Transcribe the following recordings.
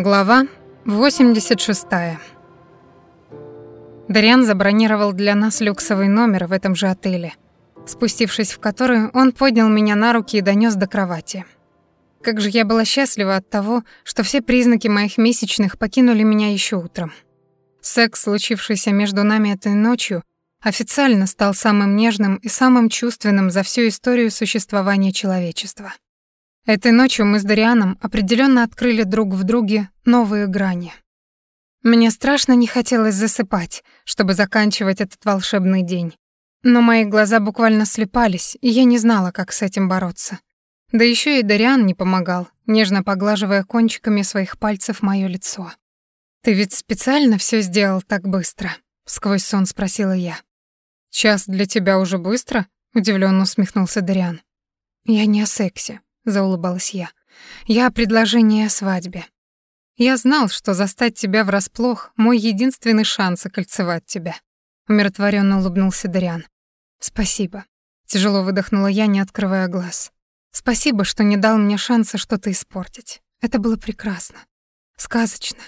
Глава 86. Дариан забронировал для нас люксовый номер в этом же отеле, спустившись в который, он поднял меня на руки и донёс до кровати. Как же я была счастлива от того, что все признаки моих месячных покинули меня ещё утром. Секс, случившийся между нами этой ночью, официально стал самым нежным и самым чувственным за всю историю существования человечества. Этой ночью мы с Дарианом определенно открыли друг в друге новые грани. Мне страшно не хотелось засыпать, чтобы заканчивать этот волшебный день. Но мои глаза буквально слепались, и я не знала, как с этим бороться. Да еще и Дариан не помогал, нежно поглаживая кончиками своих пальцев моё лицо. «Ты ведь специально все сделал так быстро?» — сквозь сон спросила я. «Час для тебя уже быстро?» — удивленно усмехнулся Дариан. «Я не о сексе заулыбалась я. Я о предложении о свадьбе. Я знал, что застать тебя врасплох — мой единственный шанс окольцевать тебя. Умиротворенно улыбнулся Дариан. Спасибо. Тяжело выдохнула я, не открывая глаз. Спасибо, что не дал мне шанса что-то испортить. Это было прекрасно. Сказочно.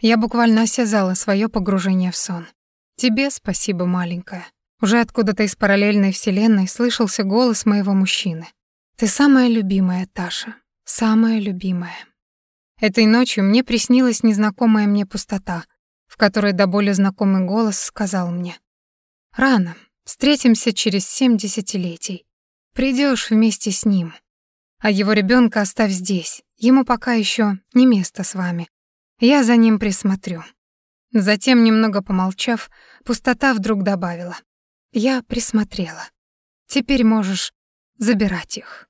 Я буквально осязала свое погружение в сон. Тебе спасибо, маленькая. Уже откуда-то из параллельной вселенной слышался голос моего мужчины. Ты самая любимая, Таша, самая любимая. Этой ночью мне приснилась незнакомая мне пустота, в которой до боли знакомый голос сказал мне: "Рано, встретимся через семь десятилетий. Придешь вместе с ним. А его ребенка оставь здесь. Ему пока еще не место с вами. Я за ним присмотрю". Затем, немного помолчав, пустота вдруг добавила: "Я присмотрела. Теперь можешь забирать их".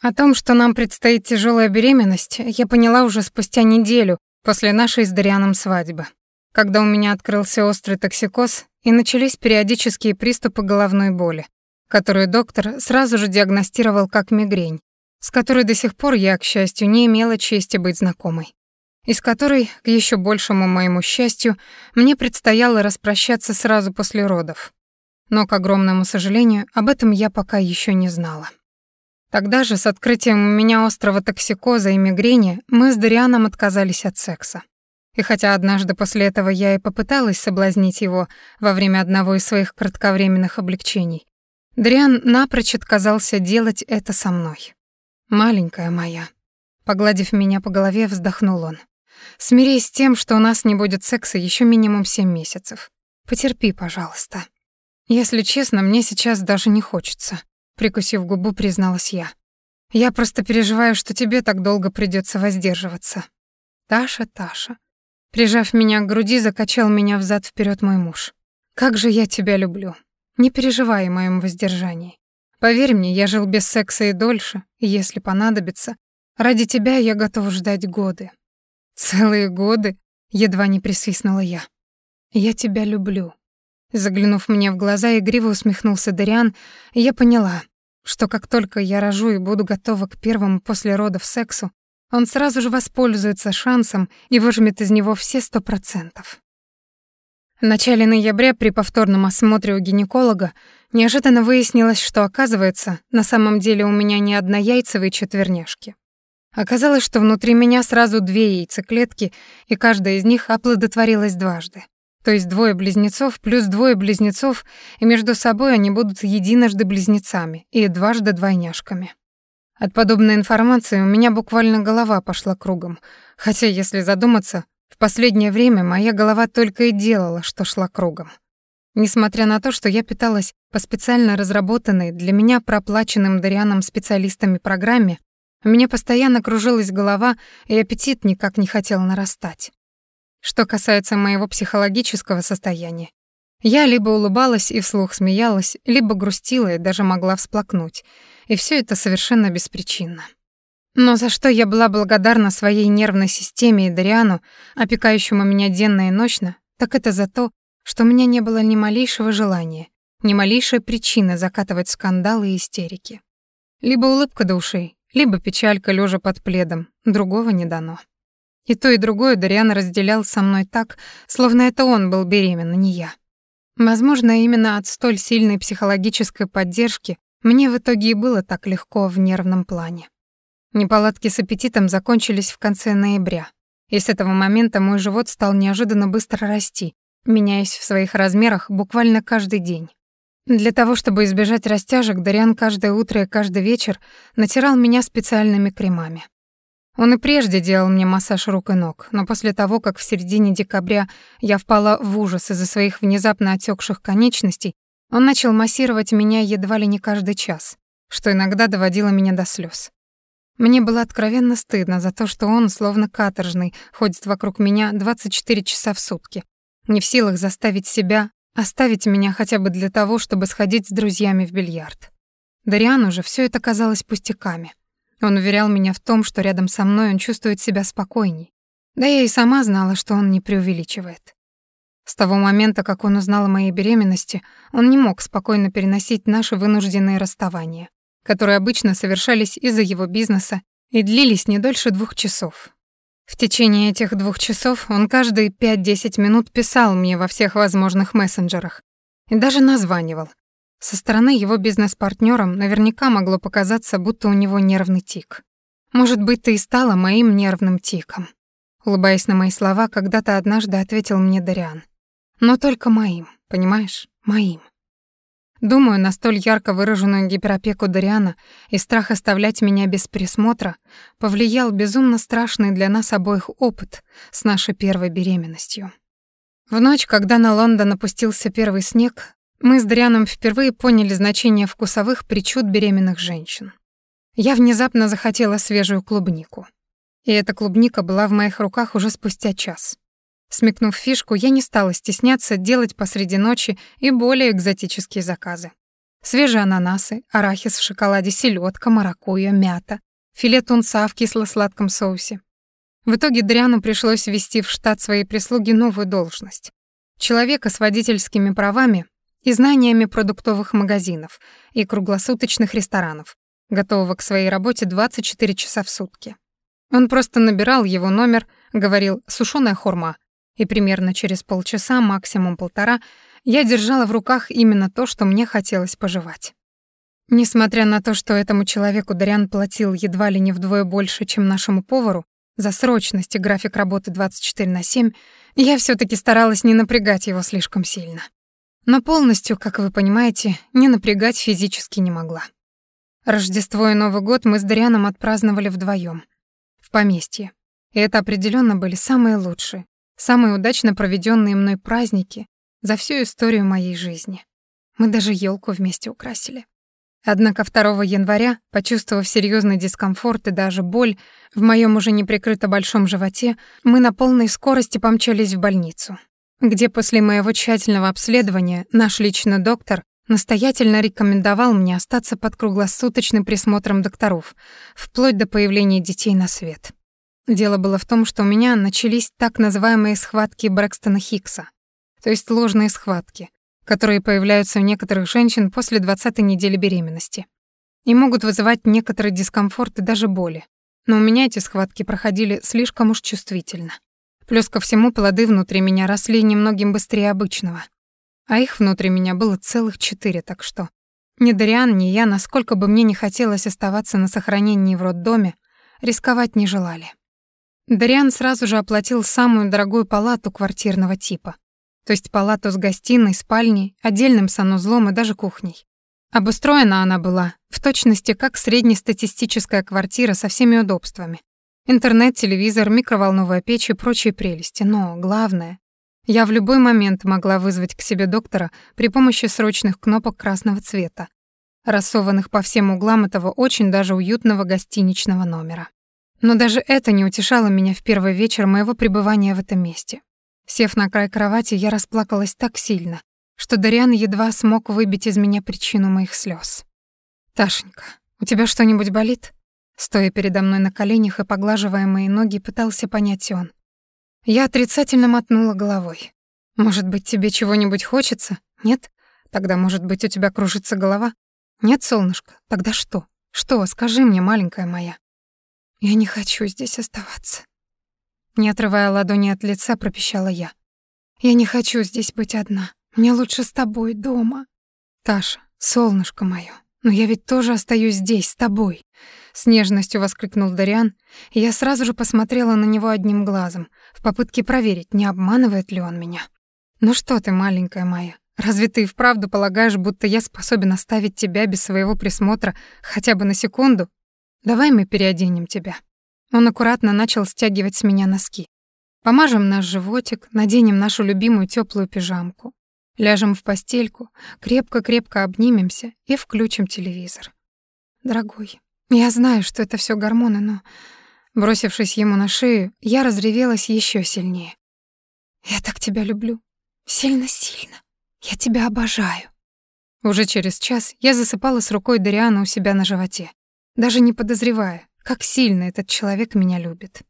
О том, что нам предстоит тяжелая беременность, я поняла уже спустя неделю после нашей с Дарианом свадьбы, когда у меня открылся острый токсикоз и начались периодические приступы головной боли, которые доктор сразу же диагностировал как мигрень, с которой до сих пор я, к счастью, не имела чести быть знакомой, и с которой, к еще большему моему счастью, мне предстояло распрощаться сразу после родов. Но, к огромному сожалению, об этом я пока еще не знала. Тогда же, с открытием у меня острого токсикоза и мигрени, мы с Дарианом отказались от секса. И хотя однажды после этого я и попыталась соблазнить его во время одного из своих кратковременных облегчений, Дриан напрочь отказался делать это со мной. «Маленькая моя», — погладив меня по голове, вздохнул он. «Смирись с тем, что у нас не будет секса еще минимум семь месяцев. Потерпи, пожалуйста. Если честно, мне сейчас даже не хочется прикусив губу, призналась я. Я просто переживаю, что тебе так долго придется воздерживаться. Таша, Таша. Прижав меня к груди, закачал меня взад вперед мой муж. Как же я тебя люблю. Не переживай о моем воздержании. Поверь мне, я жил без секса и дольше, и если понадобится, ради тебя я готов ждать годы. Целые годы, едва не присвистнула я. Я тебя люблю. Заглянув мне в глаза, игриво усмехнулся Дариан, и я поняла, что как только я рожу и буду готова к первому после родов сексу, он сразу же воспользуется шансом и выжмет из него все сто процентов. В начале ноября при повторном осмотре у гинеколога неожиданно выяснилось, что, оказывается, на самом деле у меня не однояйцевые четверняшки. Оказалось, что внутри меня сразу две яйцеклетки, и каждая из них оплодотворилась дважды. То есть двое близнецов плюс двое близнецов, и между собой они будут единожды близнецами и дважды двойняшками. От подобной информации у меня буквально голова пошла кругом, хотя, если задуматься, в последнее время моя голова только и делала, что шла кругом. Несмотря на то, что я питалась по специально разработанной для меня проплаченным Дарианом специалистами программе, у меня постоянно кружилась голова, и аппетит никак не хотел нарастать. Что касается моего психологического состояния, я либо улыбалась и вслух смеялась, либо грустила и даже могла всплакнуть, и все это совершенно беспричинно. Но за что я была благодарна своей нервной системе и Дариану, опекающему меня денно и ночно, так это за то, что у меня не было ни малейшего желания, ни малейшей причины закатывать скандалы и истерики. Либо улыбка до ушей, либо печалька лежа под пледом, другого не дано. И то, и другое Дариан разделял со мной так, словно это он был беременна, не я. Возможно, именно от столь сильной психологической поддержки мне в итоге и было так легко в нервном плане. Неполадки с аппетитом закончились в конце ноября. И с этого момента мой живот стал неожиданно быстро расти, меняясь в своих размерах буквально каждый день. Для того, чтобы избежать растяжек, Дариан каждое утро и каждый вечер натирал меня специальными кремами. Он и прежде делал мне массаж рук и ног, но после того, как в середине декабря я впала в ужас из-за своих внезапно отекших конечностей, он начал массировать меня едва ли не каждый час, что иногда доводило меня до слез. Мне было откровенно стыдно за то, что он, словно каторжный, ходит вокруг меня 24 часа в сутки, не в силах заставить себя оставить меня хотя бы для того, чтобы сходить с друзьями в бильярд. Дариану же все это казалось пустяками. Он уверял меня в том, что рядом со мной он чувствует себя спокойней. Да я и сама знала, что он не преувеличивает. С того момента, как он узнал о моей беременности, он не мог спокойно переносить наши вынужденные расставания которые обычно совершались из-за его бизнеса и длились не дольше двух часов. В течение этих двух часов он каждые 5-10 минут писал мне во всех возможных мессенджерах и даже названивал. Со стороны его бизнес-партнёрам наверняка могло показаться, будто у него нервный тик. Может быть, ты и стала моим нервным тиком. Улыбаясь на мои слова, когда-то однажды ответил мне Дариан. Но только моим, понимаешь? Моим. Думаю, на столь ярко выраженную гиперопеку Дариана и страх оставлять меня без присмотра повлиял безумно страшный для нас обоих опыт с нашей первой беременностью. В ночь, когда на Лондон опустился первый снег, мы с Дарианом впервые поняли значение вкусовых причуд беременных женщин. Я внезапно захотела свежую клубнику. И эта клубника была в моих руках уже спустя час. Смекнув фишку, я не стала стесняться делать посреди ночи и более экзотические заказы. Свежие ананасы, арахис в шоколаде, селедка, маракуйя, мята, филе тунца в кисло-сладком соусе. В итоге Дриану пришлось ввести в штат своей прислуги новую должность. Человека с водительскими правами и знаниями продуктовых магазинов и круглосуточных ресторанов, готового к своей работе 24 часа в сутки. Он просто набирал его номер, говорил «сушёная хурма», и примерно через полчаса, максимум полтора, я держала в руках именно то, что мне хотелось пожевать. Несмотря на то, что этому человеку Дарян платил едва ли не вдвое больше, чем нашему повару, за срочность и график работы 24 на 7, я все таки старалась не напрягать его слишком сильно. Но полностью, как вы понимаете, не напрягать физически не могла. Рождество и Новый год мы с Дарианом отпраздновали вдвоем в поместье. И это определенно были самые лучшие, Самые удачно проведенные мной праздники за всю историю моей жизни. Мы даже елку вместе украсили. Однако 2 января, почувствовав серьезный дискомфорт и даже боль в моем уже неприкрыто большом животе, мы на полной скорости помчались в больницу, где после моего тщательного обследования наш личный доктор настоятельно рекомендовал мне остаться под круглосуточным присмотром докторов, вплоть до появления детей на свет. Дело было в том, что у меня начались так называемые схватки Брэкстона Хиггса, то есть ложные схватки, которые появляются у некоторых женщин после 20-й недели беременности и могут вызывать некоторый дискомфорт и даже боли. Но у меня эти схватки проходили слишком уж чувствительно. Плюс ко всему плоды внутри меня росли немногим быстрее обычного. А их внутри меня было целых четыре, так что ни Дариан, ни я, насколько бы мне не хотелось оставаться на сохранении в роддоме, рисковать не желали. Дариан сразу же оплатил самую дорогую палату квартирного типа, то есть палату с гостиной, спальней, отдельным санузлом и даже кухней. Обустроена она была в точности как среднестатистическая квартира со всеми удобствами. Интернет, телевизор, микроволновая печь и прочие прелести. Но главное, я в любой момент могла вызвать к себе доктора при помощи срочных кнопок красного цвета, рассованных по всем углам этого очень даже уютного гостиничного номера. Но даже это не утешало меня в первый вечер моего пребывания в этом месте. Сев на край кровати, я расплакалась так сильно, что Дариан едва смог выбить из меня причину моих слез. «Ташенька, у тебя что-нибудь болит?» Стоя передо мной на коленях и поглаживая мои ноги, пытался понять он. Я отрицательно мотнула головой. «Может быть, тебе чего-нибудь хочется? Нет? Тогда, может быть, у тебя кружится голова? Нет, солнышко? Тогда что? Что? Скажи мне, маленькая моя». «Я не хочу здесь оставаться». Не отрывая ладони от лица, пропищала я. «Я не хочу здесь быть одна. Мне лучше с тобой дома». «Таша, солнышко моё, но я ведь тоже остаюсь здесь, с тобой. с нежностью воскликнул Дариан, и я сразу же посмотрела на него одним глазом, в попытке проверить, не обманывает ли он меня. «Ну что ты, маленькая моя, разве ты и вправду полагаешь, будто я способен оставить тебя без своего присмотра хотя бы на секунду? Давай мы переоденем тебя». Он аккуратно начал стягивать с меня носки. Помажем наш животик, наденем нашу любимую теплую пижамку. Ляжем в постельку, крепко-крепко обнимемся и включим телевизор. Дорогой, я знаю, что это все гормоны, но... Бросившись ему на шею, я разревелась еще сильнее. «Я так тебя люблю. Сильно-сильно. Я тебя обожаю». Уже через час я засыпала с рукой Дариана у себя на животе, даже не подозревая, как сильно этот человек меня любит.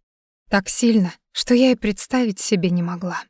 Так сильно, что я и представить себе не могла.